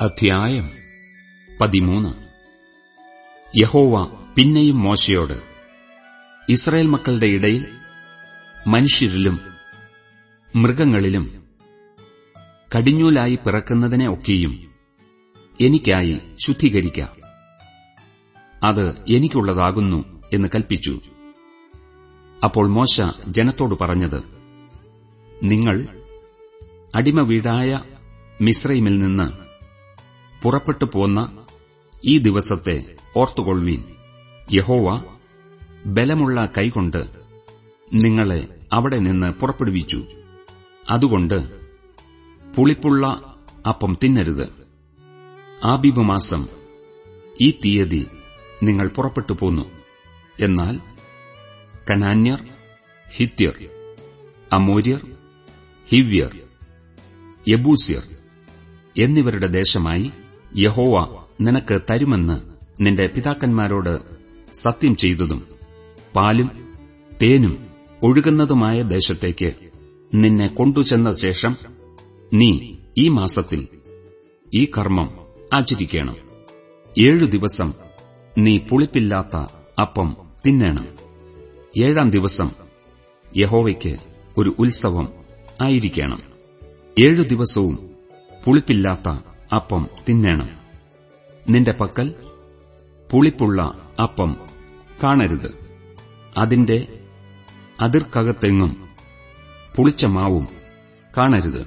അധ്യായം പതിമൂന്ന്. യഹോവ പിന്നെയും മോശയോട് ഇസ്രായേൽ മക്കളുടെ ഇടയിൽ മനുഷ്യരിലും മൃഗങ്ങളിലും കടിഞ്ഞൂലായി പിറക്കുന്നതിനെ ഒക്കെയും എനിക്കായി ശുദ്ധീകരിക്ക. അത് എനിക്കുള്ളതാകുന്നു എന്ന് കൽപ്പിച്ചു. അപ്പോൾ മോശ ജനത്തോട് പറഞ്ഞത് നിങ്ങൾ അടിമ വീടായ മിശ്രൈമിൽ നിന്ന് പുറപ്പെട്ടു പോന്ന ഈ ദിവസത്തെ ഓർത്തുകൊള്ളുവീൻ. യഹോവ ബലമുള്ള കൈകൊണ്ട് നിങ്ങളെ അവിടെ നിന്ന് പുറപ്പെടുവിച്ചു. അതുകൊണ്ട് പുളിപ്പുള്ള അപ്പം തിന്നരുത്. ആബിബ് മാസം ഈ തീയതി നിങ്ങൾ പുറപ്പെട്ടു പോന്നു. എന്നാൽ കനാന്യർ ഹിത്യർ അമൂര്യർ ഹിവ്യർ യബൂസ്യർ എന്നിവരുടെ ദേശമായി യഹോവ നിനക്ക് തരുമെന്ന് നിന്റെ പിതാക്കന്മാരോട് സത്യം ചെയ്തതും പാലും തേനും ഒഴുകുന്നതുമായ ദേശത്തേക്ക് നിന്നെ കൊണ്ടുചെന്ന ശേഷം നീ ഈ മാസത്തിൽ ഈ കർമ്മം ആചരിക്കണം. ഏഴു ദിവസം നീ പുളിപ്പില്ലാത്ത അപ്പം തിന്നണം. ഏഴാം ദിവസം യഹോവയ്ക്ക് ഒരു ഉത്സവം ആയിരിക്കണം. ഏഴു ദിവസവും പുളിപ്പില്ലാത്ത അപ്പം തിന്നേണം. നിന്റെ പക്കൽ പുളിപ്പുള്ള അപ്പം കാണരുത്. അതിന്റെ അതിർക്കകത്തെങ്ങും പുളിച്ച മാവും കാണരുത്.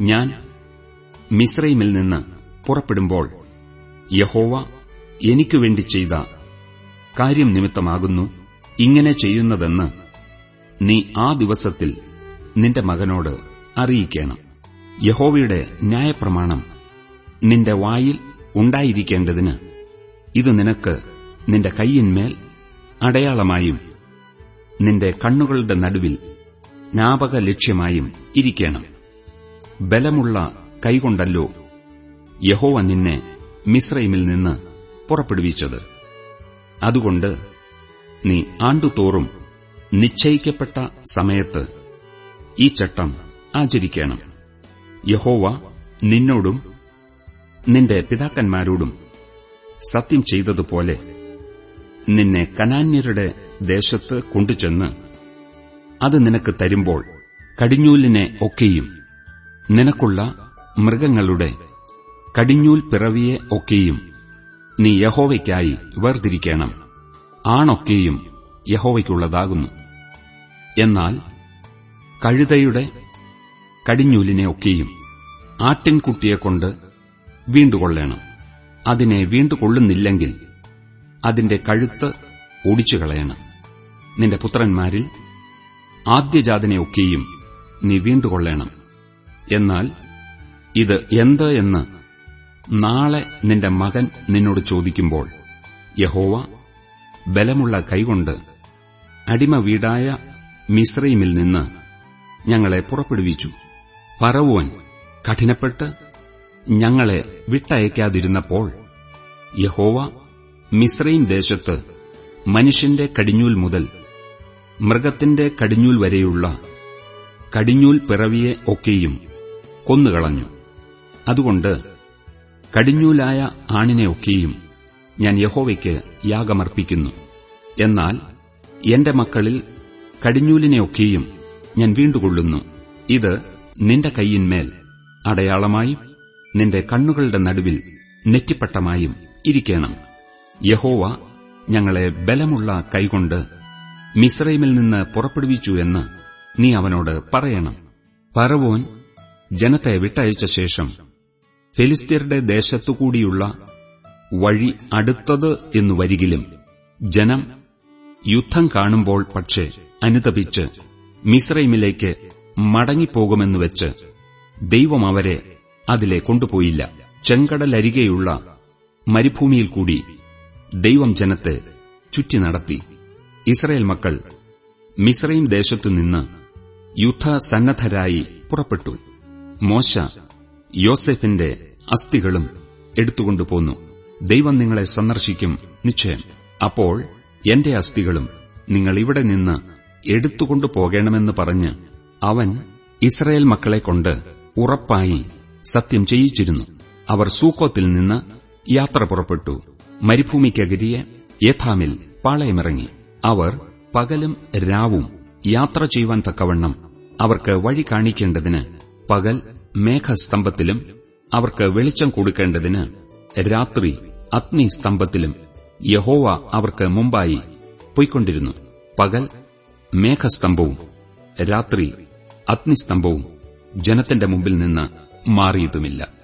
ഞാൻ മിശ്രൈമിൽ നിന്ന് പുറപ്പെടുമ്പോൾ യഹോവ എനിക്കുവേണ്ടി ചെയ്ത കാര്യം നിമിത്തമാകുന്നു. ഇങ്ങനെ ചെയ്യുന്നതെന്ന് നീ ആ ദിവസത്തിൽ നിന്റെ മകനോട് അറിയിക്കണം. യഹോവയുടെ ന്യായപ്രമാണം നിന്റെ വായിൽ ഉണ്ടായിരിക്കേണ്ടതിന് ഇത് നിനക്ക് നിന്റെ കൈയിന്മേൽ അടയാളമായും നിന്റെ കണ്ണുകളുടെ നടുവിൽ ജ്ഞാപക ലക്ഷ്യമായും ഇരിക്കണം. ബലമുള്ള കൈകൊണ്ടല്ലോ യഹോവ നിന്നെ മിശ്രൈമിൽ നിന്ന് പുറപ്പെടുവിച്ചത്. അതുകൊണ്ട് നീ ആണ്ടുതോറും നിശ്ചയിക്കപ്പെട്ട സമയത്ത് ഈ ചട്ടം ആചരിക്കണം. യഹോവ നിന്നോടും നിന്റെ പിതാക്കന്മാരോടും സത്യം ചെയ്തതുപോലെ നിന്നെ കനാന്യരുടെ ദേശത്ത് കൊണ്ടുചെന്ന് അത് നിനക്ക് തരുമ്പോൾ കടിഞ്ഞൂലിനെ ഒക്കെയും നിനക്കുള്ള മൃഗങ്ങളുടെ കടിഞ്ഞൂൽ പിറവിയെ ഒക്കെയും നീ യഹോവയ്ക്കായി വേർതിരിക്കണം. ആണൊക്കെയും യഹോവയ്ക്കുള്ളതാകുന്നു. എന്നാൽ കഴുതയുടെ കടിഞ്ഞൂലിനെ ഒക്കെയും ആട്ടിൻകുട്ടിയെക്കൊണ്ട് വീണ്ടുകൊള്ളണം. അതിനെ വീണ്ടുകൊള്ളുന്നില്ലെങ്കിൽ അതിന്റെ കഴുത്ത് ഒടിച്ചുകളയണം നിന്റെ പുത്രന്മാരിൽ ആദ്യജാതനെയൊക്കെയും നീ വീണ്ടുകൊള്ളണം. എന്നാൽ ഇത് എന്ത് എന്ന് നാളെ നിന്റെ മകൻ നിന്നോട് ചോദിക്കുമ്പോൾ യഹോവ ബലമുള്ള കൈകൊണ്ട് അടിമ വീടായ മിശ്രയിമിൽ നിന്ന് ഞങ്ങളെ പുറപ്പെടുവിച്ചു. പറവുവൻ കഠിനപ്പെട്ട് ഞങ്ങളെ വിട്ടയക്കാതിരുന്നപ്പോൾ യഹോവ മിസ്രൈം ദേശത്ത് മനുഷ്യന്റെ കടിഞ്ഞൂൽ മുതൽ മൃഗത്തിന്റെ കടിഞ്ഞൂൽ വരെയുള്ള കടിഞ്ഞൂൽ പിറവിയെ ഒക്കെയും കൊന്നുകളഞ്ഞു. അതുകൊണ്ട് കടിഞ്ഞൂലായ ആണിനെ ഒക്കെയും ഞാൻ യഹോവയ്ക്ക് യാഗമർപ്പിക്കുന്നു. എന്നാൽ എന്റെ മക്കളിൽ കടിഞ്ഞൂലിനെയൊക്കെയും ഞാൻ വീണ്ടുകൊള്ളുന്നു. ഇത് നിന്റെ കൈയിന്മേൽ അടയാളമായും നിന്റെ കണ്ണുകളുടെ നടുവിൽ നെറ്റിപ്പട്ടമായും ഇരിക്കണം. യഹോവ ഞങ്ങളെ ബലമുള്ള കൈകൊണ്ട് മിസ്രൈമിൽ നിന്ന് പുറപ്പെടുവിച്ചു എന്ന് നീ അവനോട് പറയണം. പറവോൻ ജനത്തെ വിട്ടയച്ച ശേഷം ഫെലിസ്തീരുടെ ദേശത്തുകൂടിയുള്ള വഴി അടുത്തത് എന്നു വരികിലും ജനം യുദ്ധം കാണുമ്പോൾ പക്ഷേ അനുതപിച്ച് മിസ്രൈമിലേക്ക് മടങ്ങിപ്പോകുമെന്നുവെച്ച് ദൈവം അവരെ അതിലെ കൊണ്ടുപോയില്ല. ചെങ്കടലരികെയുള്ള മരുഭൂമിയിൽ കൂടി ദൈവം ജനത്തെ ചുറ്റി നടത്തി. ഇസ്രയേൽ മക്കൾ മിസ്രൈം ദേശത്തുനിന്ന് യുദ്ധസന്നദ്ധരായി പുറപ്പെട്ടു. മോശ യോസെഫിന്റെ അസ്ഥികളും എടുത്തുകൊണ്ടുപോന്നു ദൈവം നിങ്ങളെ സന്ദർശിക്കും നിശ്ചയം. അപ്പോൾ എന്റെ അസ്ഥികളും നിങ്ങൾ ഇവിടെ നിന്ന് എടുത്തുകൊണ്ടു പോകണമെന്ന് പറഞ്ഞ് അവൻ ഇസ്രയേൽ മക്കളെ കൊണ്ട് ഉറപ്പായി സത്യം ചെയ്യിച്ചിരുന്നു. അവർ സൂക്കോത്തിൽ നിന്ന് യാത്ര പുറപ്പെട്ടു. മരുഭൂമിക്കകരിയെ യഥാമിൽ പാളയമിറങ്ങി. അവർ പകലും രാവും യാത്ര ചെയ്യുവാൻ തക്കവണ്ണം അവർക്ക് വഴി കാണിക്കേണ്ടതിന് പകൽ മേഘസ്തംഭത്തിലും അവർക്ക് വെളിച്ചം കൊടുക്കേണ്ടതിന് രാത്രി അഗ്നിസ്തംഭത്തിലും യഹോവ അവർക്ക് മുമ്പായി പൊയ്ക്കൊണ്ടിരുന്നു. പകൽ മേഘസ്തംഭവും രാത്രി അഗ്നിസ്തംഭവും ജനത്തിന്റെ മുമ്പിൽ നിന്ന് മാറിയതുമില്ല